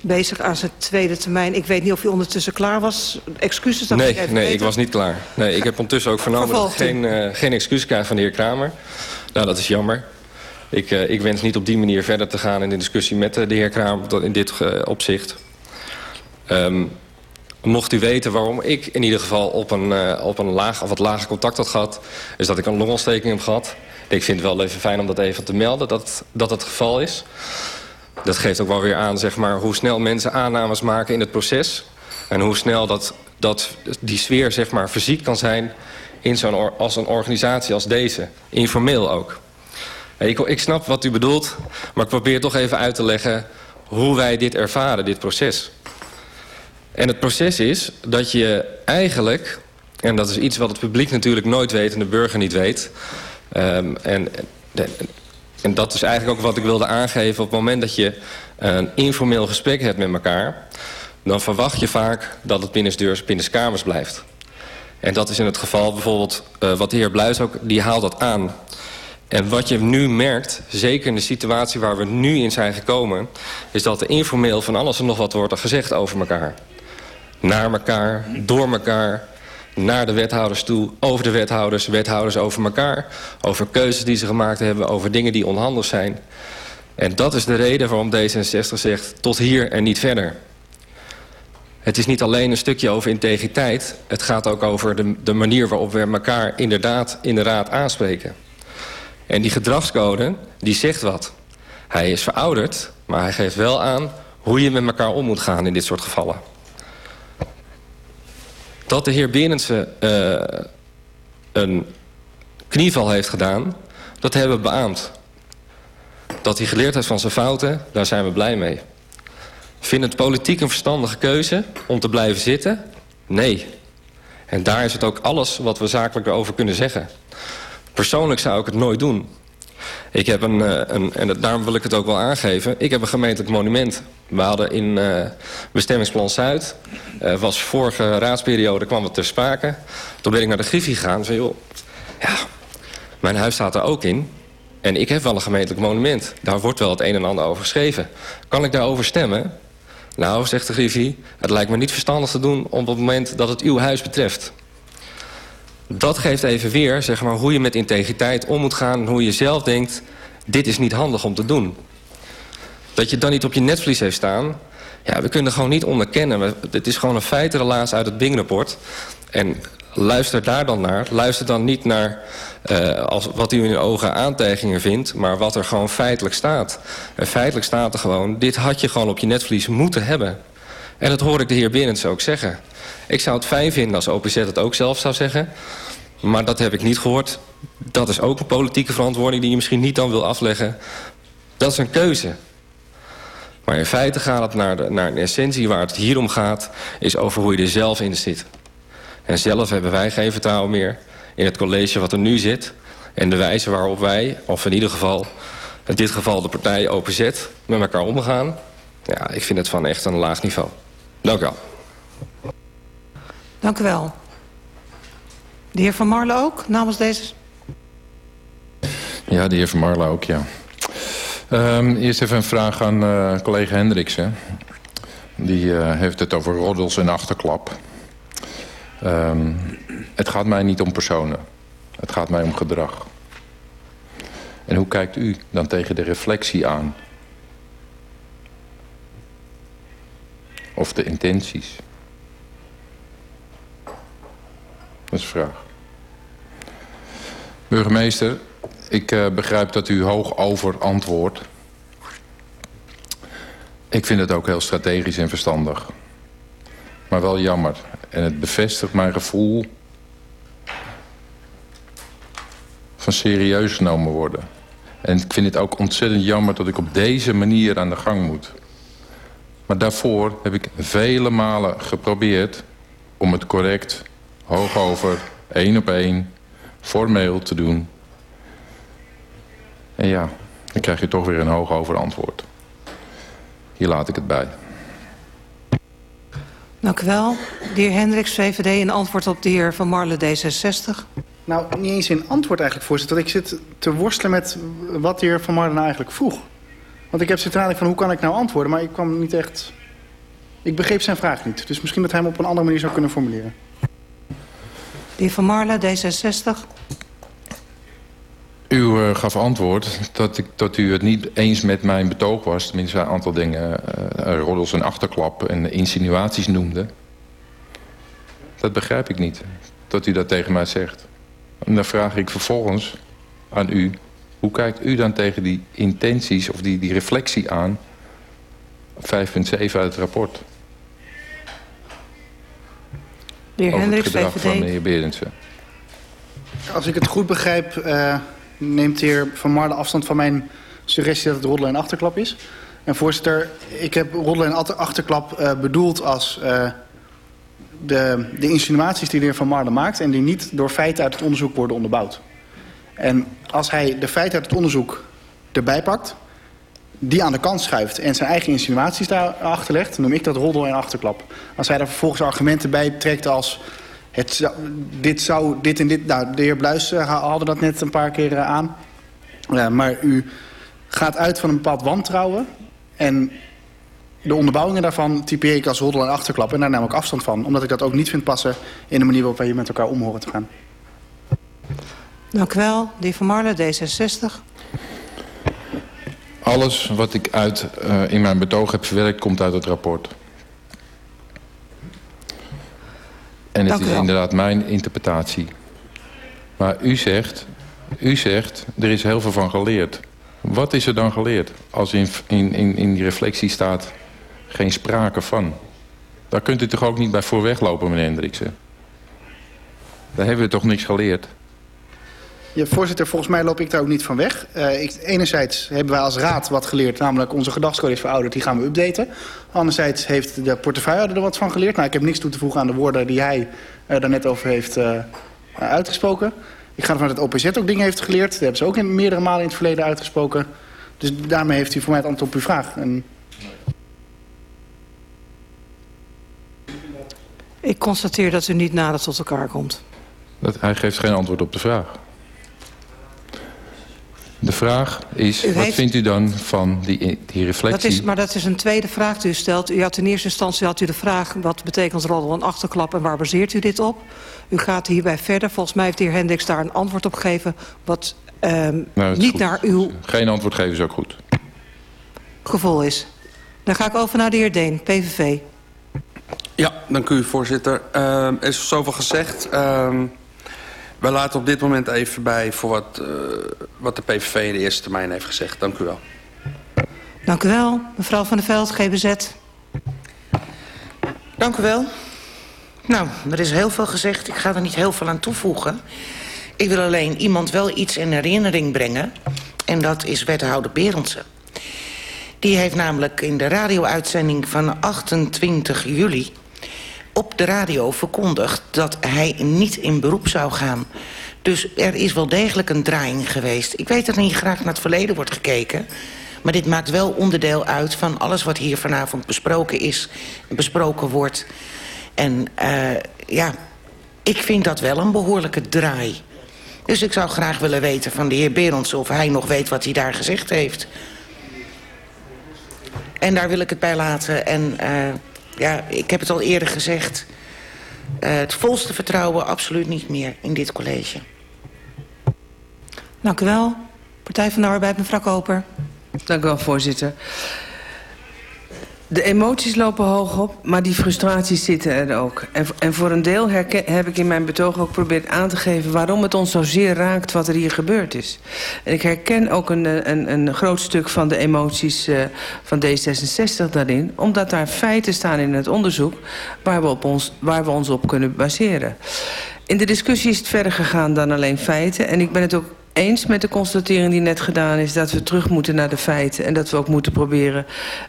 C: bezig aan zijn tweede termijn. Ik weet niet of hij ondertussen klaar was. Excuses dat
I: nee,
C: ik even
I: Nee,
C: weten.
I: ik was niet klaar. Nee, ik heb ondertussen ook vernomen dat ik geen, uh, geen excuus krijg van de heer Kramer. Nou, dat is jammer. Ik, uh, ik wens niet op die manier verder te gaan in de discussie met uh, de heer Kramer in dit opzicht. Um, mocht u weten waarom ik in ieder geval op een, op een laag of wat lager contact had gehad... is dat ik een longontsteking heb gehad. Ik vind het wel even fijn om dat even te melden, dat, dat het geval is. Dat geeft ook wel weer aan zeg maar, hoe snel mensen aannames maken in het proces. En hoe snel dat, dat die sfeer zeg maar, fysiek kan zijn in zo'n als een organisatie als deze. Informeel ook. Ik, ik snap wat u bedoelt, maar ik probeer toch even uit te leggen... hoe wij dit ervaren, dit proces. En het proces is dat je eigenlijk... en dat is iets wat het publiek natuurlijk nooit weet en de burger niet weet... Um, en, en dat is eigenlijk ook wat ik wilde aangeven... op het moment dat je een informeel gesprek hebt met elkaar... dan verwacht je vaak dat het binnensdeurs, binnenskamers blijft. En dat is in het geval bijvoorbeeld uh, wat de heer Bluis ook... die haalt dat aan. En wat je nu merkt, zeker in de situatie waar we nu in zijn gekomen... is dat er informeel van alles en nog wat wordt gezegd over elkaar naar elkaar, door elkaar, naar de wethouders toe, over de wethouders, wethouders over elkaar, over keuzes die ze gemaakt hebben, over dingen die onhandig zijn. En dat is de reden waarom D66 zegt tot hier en niet verder. Het is niet alleen een stukje over integriteit, het gaat ook over de, de manier waarop we elkaar inderdaad in de raad aanspreken. En die gedragscode, die zegt wat. Hij is verouderd, maar hij geeft wel aan hoe je met elkaar om moet gaan in dit soort gevallen. Dat de heer Berendsen uh, een knieval heeft gedaan, dat hebben we beaamd. Dat hij geleerd heeft van zijn fouten, daar zijn we blij mee. Vindt het politiek een verstandige keuze om te blijven zitten? Nee. En daar is het ook alles wat we zakelijk erover kunnen zeggen. Persoonlijk zou ik het nooit doen. Ik heb een, een, en daarom wil ik het ook wel aangeven... ik heb een gemeentelijk monument. We hadden in uh, bestemmingsplan Zuid... Uh, was vorige raadsperiode kwam het ter sprake. Toen ben ik naar de Griffie gegaan en zei... joh, ja, mijn huis staat er ook in... en ik heb wel een gemeentelijk monument. Daar wordt wel het een en ander over geschreven. Kan ik daarover stemmen? Nou, zegt de Griffie... het lijkt me niet verstandig te doen op het moment dat het uw huis betreft... Dat geeft even weer zeg maar, hoe je met integriteit om moet gaan... en hoe je zelf denkt, dit is niet handig om te doen. Dat je dan niet op je netvlies heeft staan... ja, we kunnen gewoon niet onderkennen. Het is gewoon een feitenrelaas uit het Bing-rapport. En luister daar dan naar. Luister dan niet naar uh, als, wat u in uw ogen aantijgingen vindt... maar wat er gewoon feitelijk staat. En feitelijk staat er gewoon... dit had je gewoon op je netvlies moeten hebben. En dat hoor ik de heer Binnens ook zeggen. Ik zou het fijn vinden als OPZ het ook zelf zou zeggen. Maar dat heb ik niet gehoord. Dat is ook een politieke verantwoording die je misschien niet dan wil afleggen. Dat is een keuze. Maar in feite gaat het naar de, naar de essentie waar het hier om gaat... is over hoe je er zelf in zit. En zelf hebben wij geen vertrouwen meer in het college wat er nu zit... en de wijze waarop wij, of in ieder geval... in dit geval de partij OPZ, met elkaar omgaan... ja, ik vind het van echt een laag niveau. Dank u wel.
C: Dank u wel. De heer Van Marle ook, namens deze...
K: Ja, de heer Van Marle ook, ja. Um, eerst even een vraag aan uh, collega Hendriksen. Die uh, heeft het over roddels en achterklap. Um, het gaat mij niet om personen. Het gaat mij om gedrag. En hoe kijkt u dan tegen de reflectie aan? Of de intenties? Dat is een vraag. Burgemeester, ik uh, begrijp dat u hoog over antwoordt. Ik vind het ook heel strategisch en verstandig. Maar wel jammer. En het bevestigt mijn gevoel... van serieus genomen worden. En ik vind het ook ontzettend jammer dat ik op deze manier aan de gang moet. Maar daarvoor heb ik vele malen geprobeerd... om het correct, hoog over, één op één, formeel te doen. En ja, dan krijg je toch weer een hoog over antwoord. Hier laat ik het bij.
C: Dank u wel. De heer Hendricks, VVD, een antwoord op de heer Van Marle, D66.
H: Nou, niet eens in antwoord eigenlijk, voorzitter. Ik zit te worstelen met wat de heer Van Marle nou eigenlijk vroeg. Want ik heb zitten nadenken van hoe kan ik nou antwoorden, maar ik kwam niet echt... Ik begreep zijn vraag niet. Dus misschien dat hij hem op een andere manier zou kunnen formuleren.
C: De heer Van Marle, D66.
K: U uh, gaf antwoord dat, ik, dat u het niet eens met mijn betoog was. Tenminste, een aantal dingen, uh, roddels en achterklap en insinuaties noemde. Dat begrijp ik niet, dat u dat tegen mij zegt. En dan vraag ik vervolgens aan u... hoe kijkt u dan tegen die intenties of die, die reflectie aan... 5.7 uit het rapport?
C: De heer
K: Over
C: Hendricks,
K: het gedrag van meneer Berendsen.
H: Als ik het goed begrijp, uh, neemt de heer Van Marle afstand van mijn suggestie dat het roddelen en achterklap is. En voorzitter, ik heb roddelen en achter- achterklap uh, bedoeld als uh, de, de insinuaties die de heer Van Marle maakt... en die niet door feiten uit het onderzoek worden onderbouwd. En als hij de feiten uit het onderzoek erbij pakt, die aan de kant schuift... en zijn eigen insinuaties daar achterlegt, noem ik dat roddel en achterklap. Als hij daar vervolgens argumenten bij trekt als... Het dit zou, dit en dit... Nou, de heer Bluis uh, haalde dat net een paar keer uh, aan. Uh, maar u gaat uit van een bepaald wantrouwen. En de onderbouwingen daarvan typeer ik als roddel en achterklap. En daar neem ik afstand van. Omdat ik dat ook niet vind passen in de manier waarop wij hier met elkaar om horen te gaan.
C: Dank u wel. De heer Van Marle, D66.
K: Alles wat ik uit, uh, in mijn betoog heb verwerkt, komt uit het rapport. En het is inderdaad mijn interpretatie. Maar u zegt, u zegt, er is heel veel van geleerd. Wat is er dan geleerd? Als in, in, in, in die reflectie staat geen sprake van. Daar kunt u toch ook niet bij voor weglopen, meneer Hendriksen? Daar hebben we toch niks geleerd?
H: Ja, voorzitter, volgens mij loop ik daar ook niet van weg. Uh, ik, enerzijds hebben wij als raad wat geleerd, namelijk onze gedragscode is verouderd, die gaan we updaten. Anderzijds heeft de portefeuillehouder er wat van geleerd. Nou, ik heb niks toe te voegen aan de woorden die hij uh, daar net over heeft uh, uitgesproken. Ik ga ervan uit dat OPZ ook dingen heeft geleerd. Dat hebben ze ook in meerdere malen in het verleden uitgesproken. Dus daarmee heeft u voor mij het antwoord op uw vraag. En...
C: Ik constateer dat u niet nader tot elkaar komt.
K: Dat, hij geeft geen antwoord op de vraag. De vraag is,
C: U
K: wat
C: heeft-
K: vindt u dan van die, die
C: Dat
K: reflectie?
C: is, maar dat is een tweede vraag die u stelt. U had in eerste instantie had u de vraag... wat betekent roddel en achterklap en waar baseert u dit op? U gaat hierbij verder. Volgens mij heeft de heer Hendricks daar een antwoord op gegeven... wat
K: Nou, dat is
C: niet
K: goed.
C: naar uw
K: Geen antwoord geven is ook goed.
C: gevoel is. Dan ga ik over naar de heer Deen, PVV.
L: Ja, dank u voorzitter. Uh, er is zoveel gezegd. Uh, wij laten op dit moment even bij voor wat, uh, wat de PVV in de eerste termijn heeft gezegd. Dank u wel.
C: Dank u wel. Mevrouw van der Veld, GBZ.
M: Dank u wel. Nou, er is heel veel gezegd. Ik ga er niet heel veel aan toevoegen. Ik wil alleen iemand wel iets in herinnering brengen. En dat is wethouder Berendsen. Die heeft namelijk in de radio-uitzending van 28 juli... op de radio verkondigd dat hij niet in beroep zou gaan. Dus er is wel degelijk een draaiing geweest. Ik weet dat niet graag naar het verleden wordt gekeken... maar dit maakt wel onderdeel uit van alles wat hier vanavond besproken is... besproken wordt. En uh, ja, ik vind dat wel een behoorlijke draai. Dus ik zou graag willen weten van de heer Berends... of hij nog weet wat hij daar gezegd heeft... En daar wil ik het bij laten. En uh, ja, ik heb het al eerder gezegd. Uh, het volste vertrouwen absoluut niet meer in dit college.
C: Dank u wel. Partij van de Arbeid, mevrouw Koper.
N: Dank u wel, voorzitter. De emoties lopen hoog op, maar die frustraties zitten er ook. En, en voor een deel herken, heb ik in mijn betoog ook geprobeerd aan te geven... waarom het ons zozeer raakt wat er hier gebeurd is. En ik herken ook een, een, een groot stuk van de emoties uh, van D66 daarin... omdat daar feiten staan in het onderzoek waar we, op ons, waar we ons op kunnen baseren. In de discussie is het verder gegaan dan alleen feiten... en ik ben het ook eens met de constatering die net gedaan is... dat we terug moeten naar de feiten... en dat we ook moeten proberen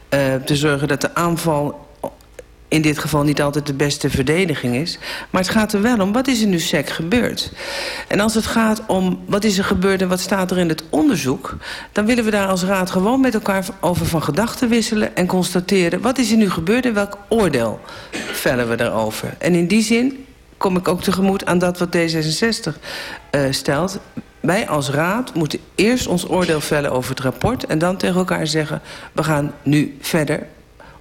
N: uh, te zorgen dat de aanval in dit geval niet altijd de beste verdediging is. Maar het gaat er wel om, wat is er nu sec gebeurd? En als het gaat om wat is er gebeurd en wat staat er in het onderzoek... dan willen we daar als raad gewoon met elkaar over van gedachten wisselen... en constateren wat is er nu gebeurd en welk oordeel vellen we daarover. En in die zin kom ik ook tegemoet aan dat wat D66 uh, stelt. Wij als raad moeten eerst ons oordeel vellen over het rapport... en dan tegen elkaar zeggen, we gaan nu verder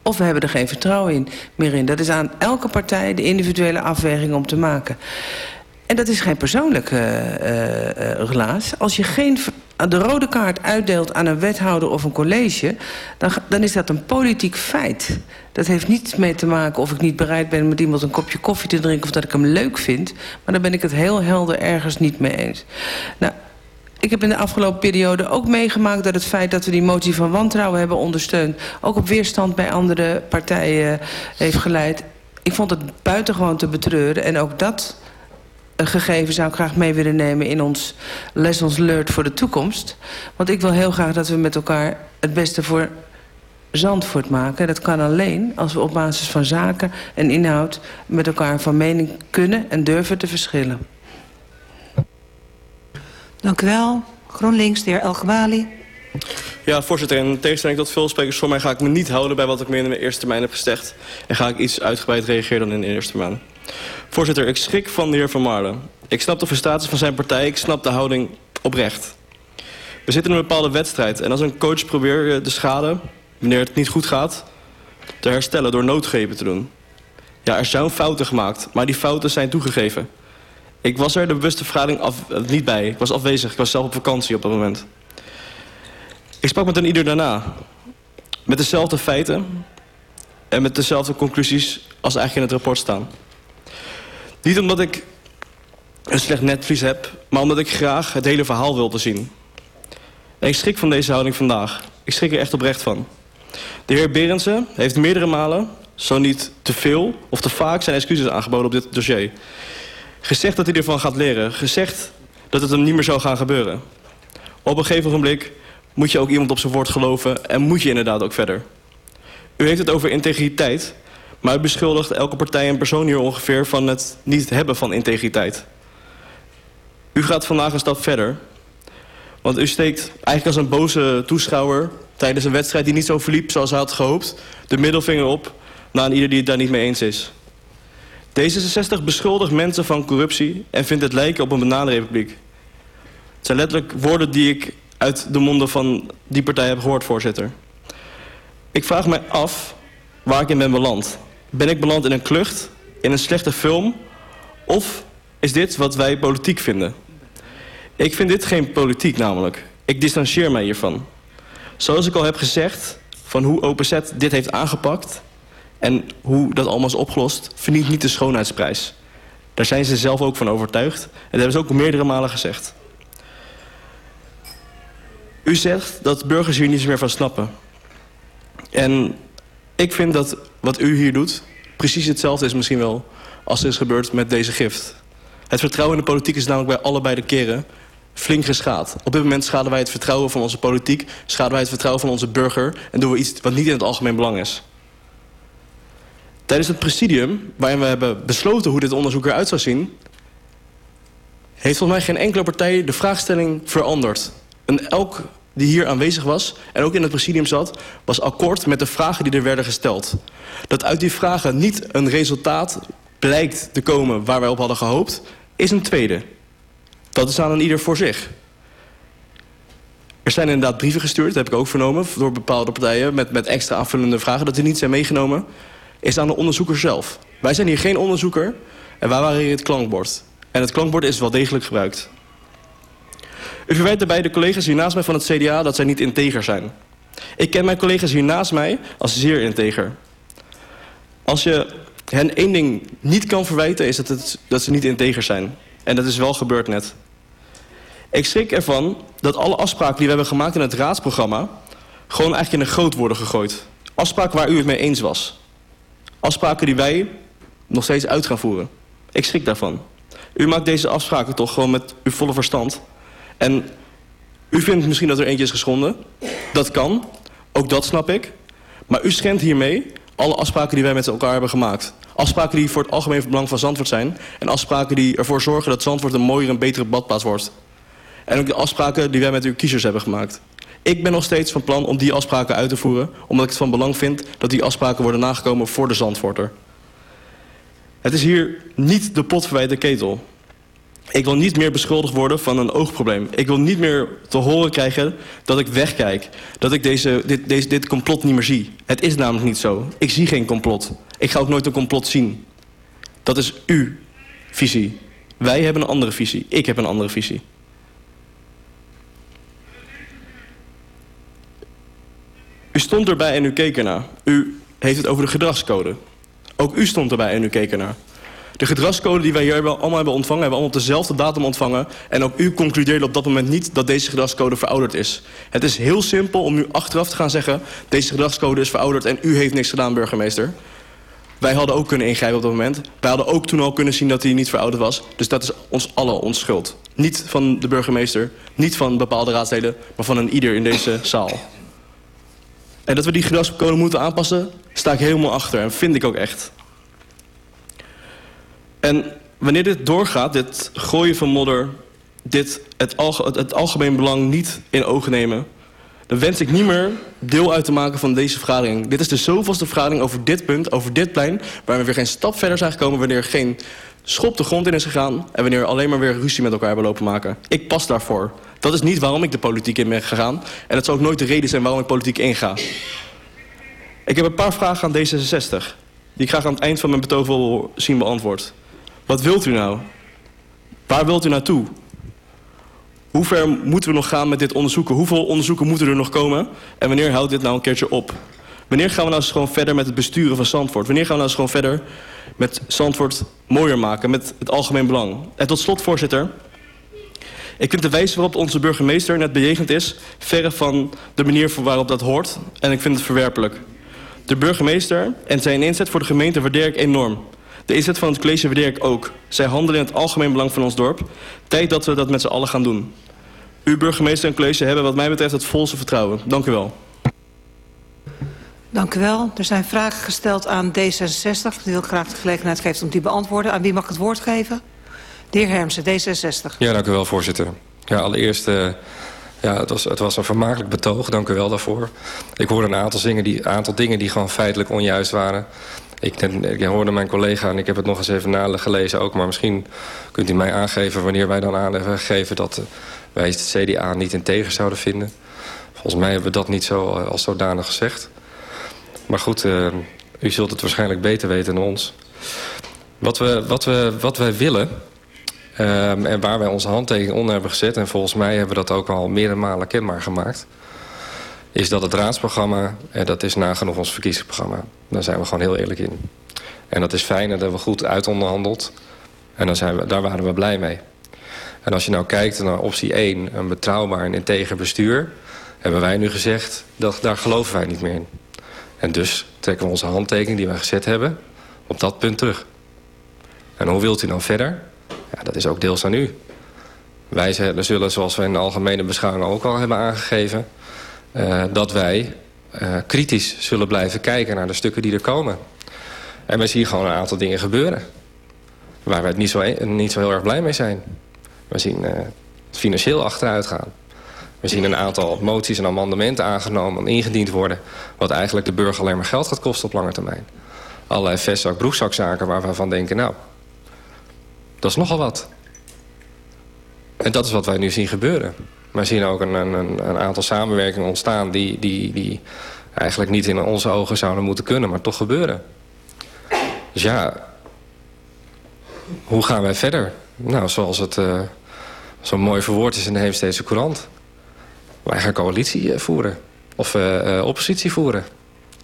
N: of we hebben er geen vertrouwen in, meer in. Dat is aan elke partij de individuele afweging om te maken. En dat is geen persoonlijke uh, uh, relaas. Als je geen de rode kaart uitdeelt aan een wethouder of een college... Dan, dan is dat een politiek feit. Dat heeft niets mee te maken of ik niet bereid ben met iemand een kopje koffie te drinken... of dat ik hem leuk vind. Maar daar ben ik het heel helder ergens niet mee eens. Nou, ik heb in de afgelopen periode ook meegemaakt... dat het feit dat we die motie van wantrouwen hebben ondersteund... ook op weerstand bij andere partijen heeft geleid. Ik vond het buitengewoon te betreuren. En ook dat gegeven zou ik graag mee willen nemen... in ons lessons learned voor de toekomst. Want ik wil heel graag dat we met elkaar het beste voor Zandvoort maken. Dat kan alleen als we op basis van zaken en inhoud... met elkaar van mening kunnen en durven te verschillen.
C: Dank u wel. GroenLinks, de heer El
O: Ja, voorzitter. In tegenstelling tot veel sprekers voor mij ga ik me niet houden bij wat ik meer in de eerste termijn heb gezegd. En ga ik iets uitgebreid reageren dan in de eerste termijn. Voorzitter, ik schrik van de heer Van Marlen. Ik snap de frustratie van zijn partij, ik snap de houding oprecht. We zitten in een bepaalde wedstrijd en als een coach probeert de schade, wanneer het niet goed gaat, te herstellen door noodgrepen te doen. Ja, er zijn fouten gemaakt, maar die fouten zijn toegegeven. Ik was er de bewuste vergadering af, niet bij. Ik was afwezig. Ik was zelf op vakantie op dat moment. Ik sprak met een ieder daarna. Met dezelfde feiten. En met dezelfde conclusies als eigenlijk in het rapport staan. Niet omdat ik een slecht netvlies heb. Maar omdat ik graag het hele verhaal wilde zien. En ik schrik van deze houding vandaag. Ik schrik er echt oprecht van. De heer Berendsen heeft meerdere malen, zo niet te veel of te vaak, zijn excuses aangeboden op dit dossier. Gezegd dat hij ervan gaat leren. Gezegd dat het hem niet meer zou gaan gebeuren. Op een gegeven moment moet je ook iemand op zijn woord geloven... en moet je inderdaad ook verder. U heeft het over integriteit... maar u beschuldigt elke partij en persoon hier ongeveer... van het niet hebben van integriteit. U gaat vandaag een stap verder. Want u steekt eigenlijk als een boze toeschouwer... tijdens een wedstrijd die niet zo verliep zoals hij had gehoopt... de middelvinger op naar ieder die het daar niet mee eens is. D66 beschuldigt mensen van corruptie en vindt het lijken op een bananenrepubliek. Het zijn letterlijk woorden die ik uit de monden van die partij heb gehoord, voorzitter. Ik vraag mij af waar ik in ben beland. Ben ik beland in een klucht, in een slechte film... of is dit wat wij politiek vinden? Ik vind dit geen politiek namelijk. Ik distancieer mij hiervan. Zoals ik al heb gezegd, van hoe OPZ dit heeft aangepakt... En hoe dat allemaal is opgelost, verdient niet de schoonheidsprijs. Daar zijn ze zelf ook van overtuigd. En dat hebben ze ook meerdere malen gezegd. U zegt dat burgers hier niets meer van snappen. En ik vind dat wat u hier doet... precies hetzelfde is misschien wel als er is gebeurd met deze gift. Het vertrouwen in de politiek is namelijk bij allebei de keren flink geschaad. Op dit moment schaden wij het vertrouwen van onze politiek... schaden wij het vertrouwen van onze burger... en doen we iets wat niet in het algemeen belang is. Tijdens het presidium, waarin we hebben besloten hoe dit onderzoek eruit zou zien... heeft volgens mij geen enkele partij de vraagstelling veranderd. En elk die hier aanwezig was en ook in het presidium zat... was akkoord met de vragen die er werden gesteld. Dat uit die vragen niet een resultaat blijkt te komen waar wij op hadden gehoopt... is een tweede. Dat is aan een ieder voor zich. Er zijn inderdaad brieven gestuurd, dat heb ik ook vernomen... door bepaalde partijen met, met extra aanvullende vragen... dat die niet zijn meegenomen is aan de onderzoeker zelf. Wij zijn hier geen onderzoeker en wij waren hier het klankbord. En het klankbord is wel degelijk gebruikt. U verwijt daarbij de collega's hier naast mij van het CDA dat zij niet integer zijn. Ik ken mijn collega's hier naast mij als zeer integer. Als je hen één ding niet kan verwijten, is het, het dat ze niet integer zijn. En dat is wel gebeurd net. Ik schrik ervan dat alle afspraken die we hebben gemaakt in het raadsprogramma... gewoon eigenlijk in een groot worden gegooid. Afspraken waar u het mee eens was. Afspraken die wij nog steeds uit gaan voeren. Ik schrik daarvan. U maakt deze afspraken toch gewoon met uw volle verstand. En u vindt misschien dat er eentje is geschonden. Dat kan. Ook dat snap ik. Maar u schendt hiermee alle afspraken die wij met elkaar hebben gemaakt. Afspraken die voor het algemeen belang van Zandvoort zijn. En afspraken die ervoor zorgen dat Zandvoort een mooier en betere badplaats wordt. En ook de afspraken die wij met uw kiezers hebben gemaakt. Ik ben nog steeds van plan om die afspraken uit te voeren... omdat ik het van belang vind dat die afspraken worden nagekomen voor de Zandvoorter. Het is hier niet de pot verwijt de ketel. Ik wil niet meer beschuldigd worden van een oogprobleem. Ik wil niet meer te horen krijgen dat ik wegkijk. Dat ik deze, dit, deze, dit complot niet meer zie. Het is namelijk niet zo. Ik zie geen complot. Ik ga ook nooit een complot zien. Dat is uw visie. Wij hebben een andere visie. Ik heb een andere visie. U stond erbij en u keek ernaar. U heeft het over de gedragscode. Ook u stond erbij en u keek ernaar. De gedragscode die wij hier allemaal hebben ontvangen... hebben we allemaal op dezelfde datum ontvangen. En ook u concludeerde op dat moment niet dat deze gedragscode verouderd is. Het is heel simpel om nu achteraf te gaan zeggen... deze gedragscode is verouderd en u heeft niks gedaan, burgemeester. Wij hadden ook kunnen ingrijpen op dat moment. Wij hadden ook toen al kunnen zien dat hij niet verouderd was. Dus dat is ons allen ons schuld. Niet van de burgemeester, niet van bepaalde raadsleden... maar van een ieder in deze zaal. En dat we die gedragscode moeten aanpassen, sta ik helemaal achter. En vind ik ook echt. En wanneer dit doorgaat, dit gooien van modder... dit het, alge het, het algemeen belang niet in oog nemen... dan wens ik niet meer deel uit te maken van deze vergadering. Dit is de zoveelste vergadering over dit punt, over dit plein... waar we weer geen stap verder zijn gekomen... wanneer geen schop de grond in is gegaan... en wanneer we alleen maar weer ruzie met elkaar hebben lopen maken. Ik pas daarvoor. Dat is niet waarom ik de politiek in ben gegaan. En dat zal ook nooit de reden zijn waarom ik politiek inga. Ik heb een paar vragen aan D66... die ik graag aan het eind van mijn betoog wil zien beantwoord. Wat wilt u nou? Waar wilt u naartoe? Hoe ver moeten we nog gaan met dit onderzoeken? Hoeveel onderzoeken moeten er nog komen? En wanneer houdt dit nou een keertje op? Wanneer gaan we nou eens gewoon verder met het besturen van Zandvoort? Wanneer gaan we nou eens gewoon verder met Zandvoort mooier maken? Met het algemeen belang? En tot slot, voorzitter. Ik vind de wijze waarop onze burgemeester net bejegend is... verre van de manier waarop dat hoort. En ik vind het verwerpelijk. De burgemeester en zijn inzet voor de gemeente waardeer ik enorm. De inzet van het college waardeer ik ook. Zij handelen in het algemeen belang van ons dorp. Tijd dat we dat met z'n allen gaan doen. U, burgemeester en college hebben wat mij betreft het volste vertrouwen. Dank u wel.
C: Dank u wel. Er zijn vragen gesteld aan D66. Die wil graag de gelegenheid geven om die te beantwoorden. Aan wie mag ik het woord geven? De heer Hermsen, D66.
I: Ja, dank u wel, voorzitter. Ja, allereerst... Uh, ja, het was, het was een vermakelijk betoog. Dank u wel daarvoor. Ik hoorde een aantal, zingen die, aantal dingen die gewoon feitelijk onjuist waren. Ik, hoorde mijn collega, en ik heb het nog eens even nagelezen ook... maar misschien kunt u mij aangeven wanneer wij dan aan hebben gegeven... dat uh, wij het CDA niet integer zouden vinden. Volgens mij hebben we dat niet zo uh, als zodanig gezegd. Maar goed, uh, u zult het waarschijnlijk beter weten dan ons. Wat, we, wat, we, wat wij willen, um, en waar wij onze handtekening onder hebben gezet... en volgens mij hebben we dat ook al meerdere malen kenbaar gemaakt is dat het raadsprogramma, en dat is nagenoeg ons verkiezingsprogramma. Daar zijn we gewoon heel eerlijk in. En dat is fijn dat we goed uitonderhandeld. En dan zijn we, daar waren we blij mee. En als je nou kijkt naar optie 1, een betrouwbaar en integer bestuur... hebben wij nu gezegd, dat, daar geloven wij niet meer in. En dus trekken we onze handtekening die wij gezet hebben op dat punt terug. En hoe wilt u dan verder? Ja, dat is ook deels aan u. Wij zullen, zoals we in de algemene beschouwing ook al hebben aangegeven... Uh, dat wij uh, kritisch zullen blijven kijken naar de stukken die er komen. En we zien gewoon een aantal dingen gebeuren. Waar we het niet zo, niet zo heel erg blij mee zijn. We zien uh, financieel achteruit gaan. We zien een aantal moties en amendementen aangenomen en ingediend worden... wat eigenlijk de burger alleen maar geld gaat kosten op lange termijn. Allerlei vestzak, broekzakzaken waar we van denken... nou, dat is nogal wat. En dat is wat wij nu zien gebeuren. We zien ook een, een, aantal samenwerkingen ontstaan... Die, die, die eigenlijk niet in onze ogen zouden moeten kunnen, maar toch gebeuren. Dus ja, hoe gaan wij verder? Nou, zoals het uh, zo mooi verwoord is in de Heemsteedse Courant. Wij gaan coalitie uh, voeren. Of uh, oppositie voeren,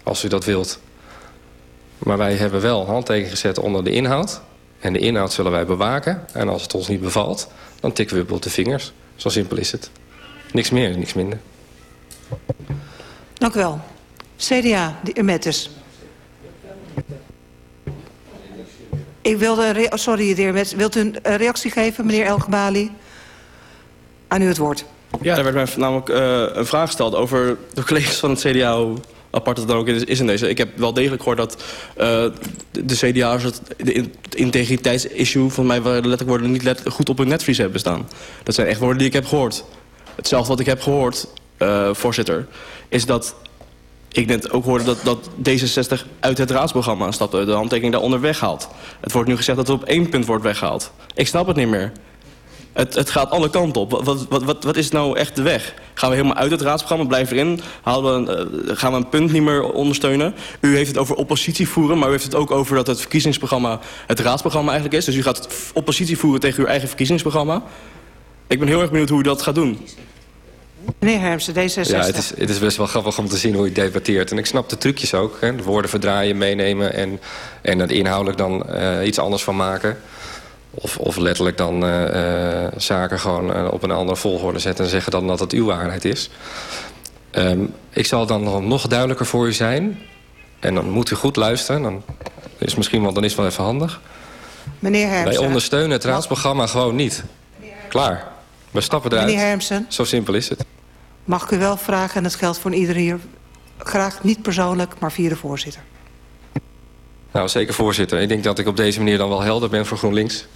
I: als u dat wilt. Maar wij hebben wel handtekening gezet onder de inhoud. En de inhoud zullen wij bewaken. En als het ons niet bevalt, dan tikken we op de vingers. Zo simpel is het. Niks meer, niks minder.
C: Dank u wel. CDA, de heer Metters. Ik wilde... Oh, sorry, de heer Metters. Wilt u een reactie geven, meneer Elgebali? Aan u het woord.
O: Ja, er werd mij namelijk uh, een vraag gesteld over de collega's van het CDA... apart het dan ook is, in deze. Ik heb wel degelijk gehoord dat uh, de, CDA's het integriteitsissue... van mij letterlijk worden niet goed op hun netvlies hebben staan. Dat zijn echt woorden die ik heb gehoord. Hetzelfde wat ik heb gehoord, uh, voorzitter, is dat ik net ook hoorde dat, dat D66 uit het raadsprogramma stapte, de handtekening daaronder weghaalt. Het wordt nu gezegd dat het op één punt wordt weggehaald. Ik snap het niet meer. Het, het gaat alle kanten op. Wat, wat, wat, wat is nou echt de weg? Gaan we helemaal uit het raadsprogramma, blijven erin? Halen we, uh, gaan we een punt niet meer ondersteunen? U heeft het over oppositie voeren, maar u heeft het ook over dat het verkiezingsprogramma het raadsprogramma eigenlijk is. Dus u gaat oppositie voeren tegen uw eigen verkiezingsprogramma. Ik ben heel erg benieuwd hoe u dat gaat doen.
C: Meneer Hermsen, D66.
I: Ja, het is, het is best wel grappig om te zien hoe je debatteert. En ik snap de trucjes ook. Hè? De woorden verdraaien, meenemen en, en het inhoudelijk dan uh, iets anders van maken. Of, of letterlijk dan uh, uh, zaken gewoon op een andere volgorde zetten... en zeggen dan dat het uw waarheid is. Um, ik zal dan nog duidelijker voor u zijn. En dan moet u goed luisteren. Dan is misschien wel, dan is het wel even handig.
C: Meneer Hermsen.
I: Wij ondersteunen het raadsprogramma gewoon niet. Klaar. We stappen eruit.
C: Meneer Hermsen.
I: Zo simpel is het.
C: Mag ik u wel vragen, en dat geldt voor iedereen hier... graag niet persoonlijk, maar via de voorzitter.
I: Nou, zeker voorzitter. Ik denk dat ik op deze manier dan wel helder ben voor GroenLinks.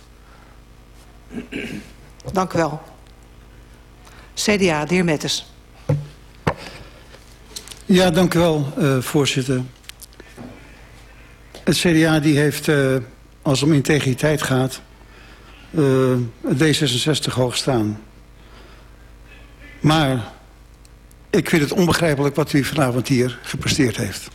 C: Dank u wel. CDA, de heer Mettes.
P: Ja, dank u wel, uh, voorzitter. Het CDA die heeft, uh, als het om integriteit gaat... Uh, D66 hoog staan. Maar ik vind het onbegrijpelijk wat u vanavond hier gepresteerd heeft.